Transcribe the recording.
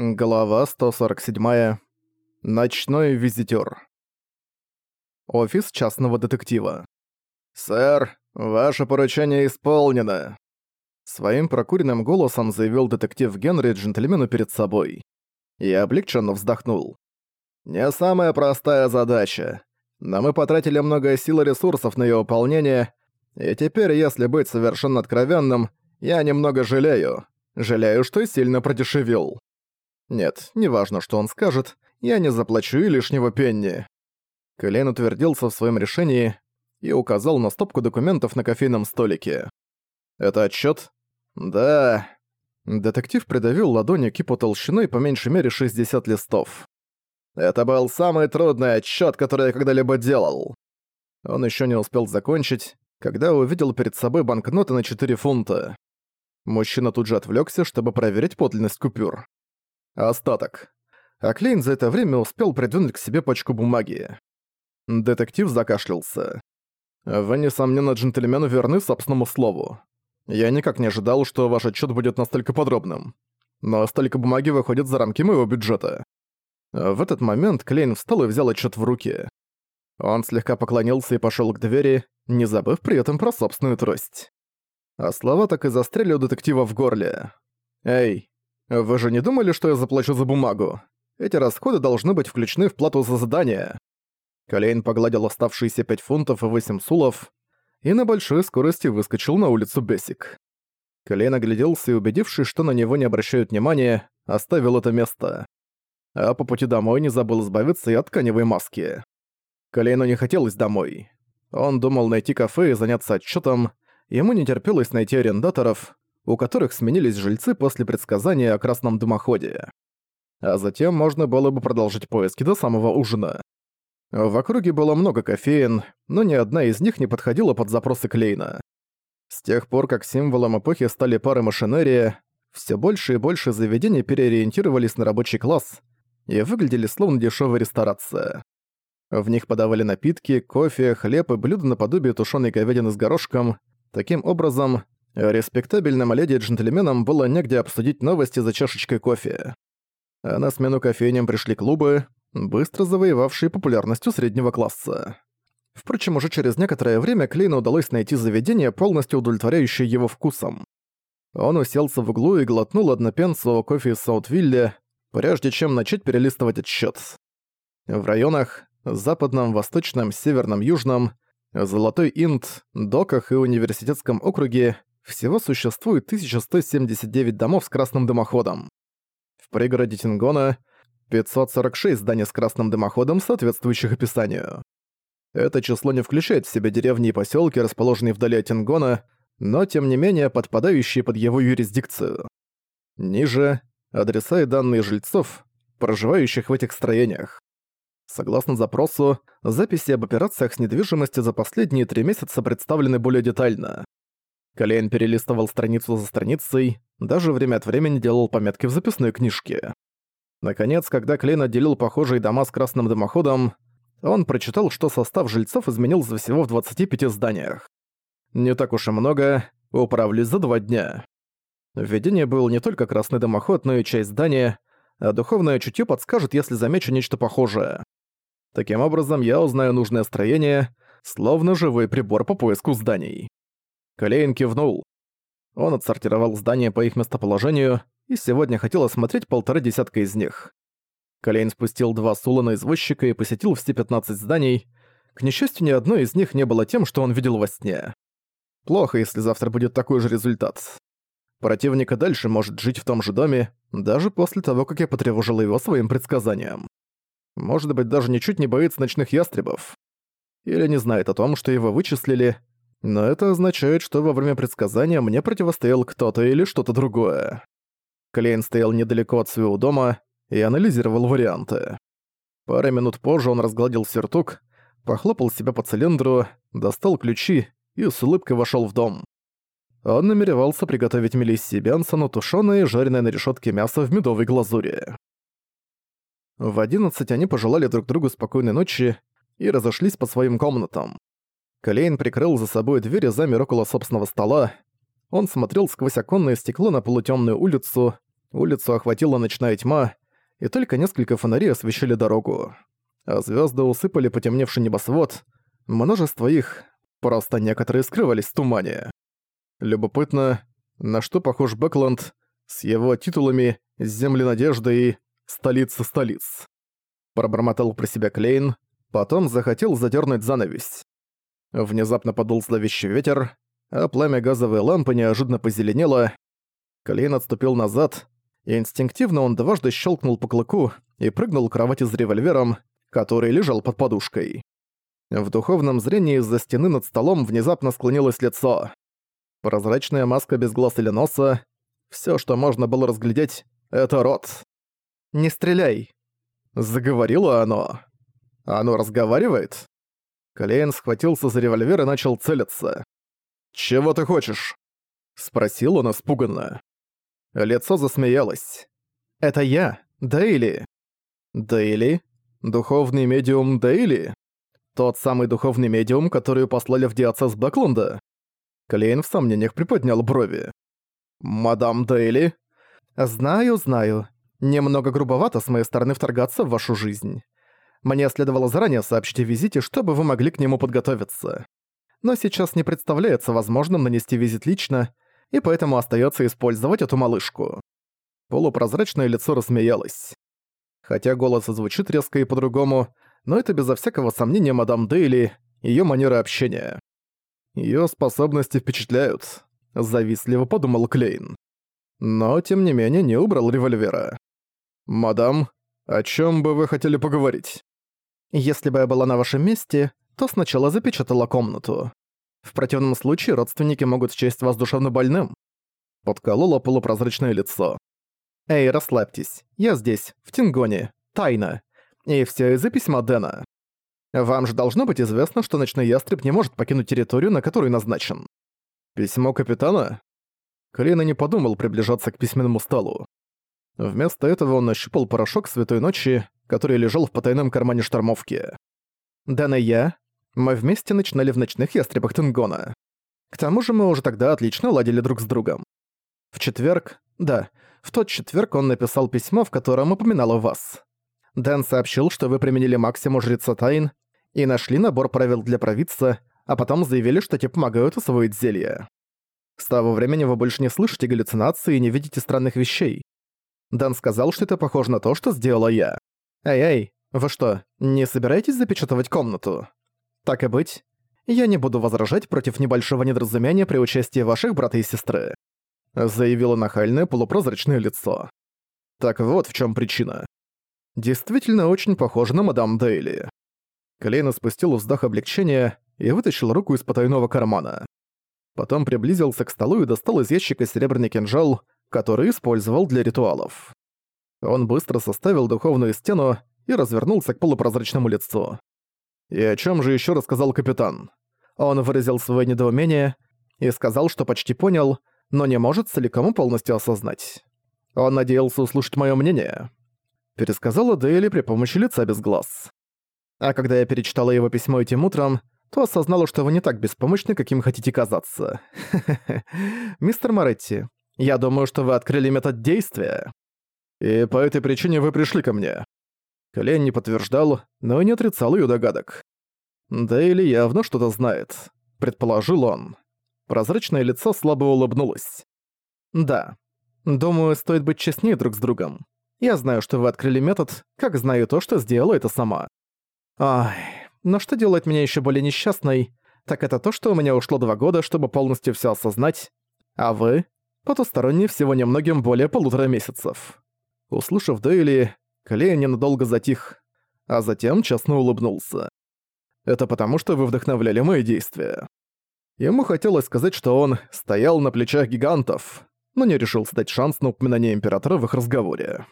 Глава 147. Ночной визитёр. Офис частного детектива. «Сэр, ваше поручение исполнено!» Своим прокуренным голосом заявил детектив Генри джентльмену перед собой. Я облегченно вздохнул. «Не самая простая задача, но мы потратили много сил и ресурсов на её выполнение, и теперь, если быть совершенно откровенным, я немного жалею. Жалею, что сильно продешевил. Нет, неважно, что он скажет, я не заплачу и лишнего пенни. Клейн утвердился в своем решении и указал на стопку документов на кофейном столике. «Это отчет? «Да». Детектив придавил ладонью кипу толщиной по меньшей мере 60 листов. «Это был самый трудный отчет, который я когда-либо делал». Он еще не успел закончить, когда увидел перед собой банкноты на 4 фунта. Мужчина тут же отвлекся, чтобы проверить подлинность купюр остаток. А Клейн за это время успел придвинуть к себе пачку бумаги. Детектив закашлялся. «Вы, несомненно, джентльмену верны собственному слову. Я никак не ожидал, что ваш отчет будет настолько подробным. Но столько бумаги выходит за рамки моего бюджета». В этот момент Клейн встал и взял отчет в руки. Он слегка поклонился и пошел к двери, не забыв при этом про собственную трость. А слова так и застряли у детектива в горле. «Эй, вы же не думали, что я заплачу за бумагу? Эти расходы должны быть включены в плату за задание. Колейн погладил оставшиеся 5 фунтов и 8 сулов и на большой скорости выскочил на улицу Бесик. Колейн огляделся и, убедившись, что на него не обращают внимания, оставил это место. А по пути домой не забыл избавиться и от тканевой маски. Колейну не хотелось домой. Он думал найти кафе и заняться отчетом. Ему не терпелось найти арендаторов, у которых сменились жильцы после предсказания о красном дымоходе. А затем можно было бы продолжить поиски до самого ужина. В округе было много кофеин, но ни одна из них не подходила под запросы Клейна. С тех пор, как символом эпохи стали пары машинерия, все больше и больше заведений переориентировались на рабочий класс и выглядели словно дешевая ресторация. В них подавали напитки, кофе, хлеб и блюда наподобие тушеной говядины с горошком. Таким образом, Респектабельным леди и джентльменам было негде обсудить новости за чашечкой кофе. А на смену кофейням пришли клубы, быстро завоевавшие популярностью среднего класса. Впрочем, уже через некоторое время Клейну удалось найти заведение, полностью удовлетворяющее его вкусом. Он уселся в углу и глотнул однопенсового кофе из Саутвилля, прежде чем начать перелистывать отчет. В районах западном, восточном, северном, южном, Золотой Инд, Доках и Университетском округе всего существует 1179 домов с красным дымоходом. В пригороде Тингона 546 зданий с красным дымоходом, соответствующих описанию. Это число не включает в себя деревни и поселки, расположенные вдали от Тингона, но тем не менее подпадающие под его юрисдикцию. Ниже — адреса и данные жильцов, проживающих в этих строениях. Согласно запросу, записи об операциях с недвижимостью за последние три месяца представлены более детально. Колейн перелистывал страницу за страницей, даже время от времени делал пометки в записной книжке. Наконец, когда Клейн отделил похожие дома с красным дымоходом, он прочитал, что состав жильцов изменился всего в 25 зданиях. Не так уж и много, управлюсь за два дня. Введение был не только красный дымоход, но и часть здания, а духовное чутье подскажет, если замечу нечто похожее. Таким образом, я узнаю нужное строение, словно живой прибор по поиску зданий. Калейн кивнул. Он отсортировал здания по их местоположению и сегодня хотел осмотреть полтора десятка из них. Калейн спустил два сула на извозчика и посетил все 15 зданий. К несчастью, ни одно из них не было тем, что он видел во сне. Плохо, если завтра будет такой же результат. Противник и дальше может жить в том же доме, даже после того, как я потревожил его своим предсказанием. Может быть, даже ничуть не боится ночных ястребов. Или не знает о том, что его вычислили, но это означает, что во время предсказания мне противостоял кто-то или что-то другое. Клейн стоял недалеко от своего дома и анализировал варианты. Пару минут позже он разгладил сюртук, похлопал себя по цилиндру, достал ключи и с улыбкой вошел в дом. Он намеревался приготовить Мелисси Бенсону тушёное и жареное на решетке мясо в медовой глазури. В одиннадцать они пожелали друг другу спокойной ночи и разошлись по своим комнатам. Клейн прикрыл за собой дверь и замер около собственного стола. Он смотрел сквозь оконное стекло на полутемную улицу, Улицу охватила ночная тьма, и только несколько фонарей освещали дорогу. А звезды усыпали потемневший небосвод. Множество их, просто некоторые скрывались в тумане. Любопытно, на что похож Бэкленд с его титулами «Земли надежды» и «Столица столиц». Пробормотал про себя Клейн, потом захотел задернуть занавесь. Внезапно подул зловещий ветер, а пламя газовой лампы неожиданно позеленело. Клейн отступил назад, и инстинктивно он дважды щелкнул по клыку и прыгнул к кровати с револьвером, который лежал под подушкой. В духовном зрении из-за стены над столом внезапно склонилось лицо. Прозрачная маска без глаз или носа. Всё, что можно было разглядеть, — это рот. «Не стреляй!» Заговорило оно. Оно разговаривает? Клейн схватился за револьвер и начал целиться. «Чего ты хочешь?» Спросил он испуганно. Лицо засмеялось. «Это я, Дейли». «Дейли? Духовный медиум Дейли? Тот самый духовный медиум, который послали в диацез Бэклунда?» Клейн в сомнениях приподнял брови. «Мадам Дейли?» «Знаю, знаю. Немного грубовато с моей стороны вторгаться в вашу жизнь. Мне следовало заранее сообщить о визите, чтобы вы могли к нему подготовиться. Но сейчас не представляется возможным нанести визит лично, и поэтому остается использовать эту малышку». Полупрозрачное лицо рассмеялось. Хотя голос звучит резко и по-другому, но это безо всякого сомнения мадам Дейли, ее манера общения. Ее способности впечатляют, завистливо подумал Клейн. Но, тем не менее, не убрал револьвера. «Мадам, о чем бы вы хотели поговорить?» «Если бы я была на вашем месте, то сначала запечатала комнату. В противном случае родственники могут счесть вас душевно больным». Подкололо полупрозрачное лицо. «Эй, расслабьтесь. Я здесь, в Тингоне. Тайна. И все из-за письма Дэна. Вам же должно быть известно, что ночной ястреб не может покинуть территорию, на которую назначен. Письмо капитана? Клейна не подумал приближаться к письменному столу. Вместо этого он нащупал порошок Святой Ночи, который лежал в потайном кармане штормовки. Дэн и я, мы вместе начинали в ночных ястребах Тенгона. К тому же мы уже тогда отлично ладили друг с другом. В четверг, да, в тот четверг он написал письмо, в котором упоминал вас. Дэн сообщил, что вы применили максимум Жрица Тайн и нашли набор правил для провидца, а потом заявили, что те помогают усвоить зелье. С того времени вы больше не слышите галлюцинации и не видите странных вещей. Дэн сказал, что это похоже на то, что сделала я. Эй-эй, вы что, не собираетесь запечатывать комнату? Так и быть, я не буду возражать против небольшого недоразумения при участии ваших брата и сестры. Заявило нахальное полупрозрачное лицо. Так вот в чем причина действительно очень похожа на мадам Дейли. Клейн спустил вздох облегчения и вытащил руку из потайного кармана. Потом приблизился к столу и достал из ящика серебряный кинжал, который использовал для ритуалов. Он быстро составил духовную стену и развернулся к полупрозрачному лицу. И о чем же еще рассказал капитан? Он выразил свое недоумение и сказал, что почти понял, но не может целиком и полностью осознать. Он надеялся услышать мое мнение пересказала Дейли при помощи лица без глаз. А когда я перечитала его письмо этим утром, то осознала, что вы не так беспомощны, каким хотите казаться. Мистер Моретти, я думаю, что вы открыли метод действия. И по этой причине вы пришли ко мне. Колен не подтверждал, но и не отрицал ее догадок. Дейли явно что-то знает, предположил он. Прозрачное лицо слабо улыбнулось. Да. Думаю, стоит быть честнее друг с другом. Я знаю, что вы открыли метод, как знаю то, что сделала это сама. Ай, но что делает меня еще более несчастной, так это то, что у меня ушло два года, чтобы полностью все осознать, а вы — потусторонний всего немногим более полутора месяцев. Услышав Дейли, Клея ненадолго затих, а затем честно улыбнулся. Это потому, что вы вдохновляли мои действия. Ему хотелось сказать, что он стоял на плечах гигантов, но не решил дать шанс на упоминание Императора в их разговоре.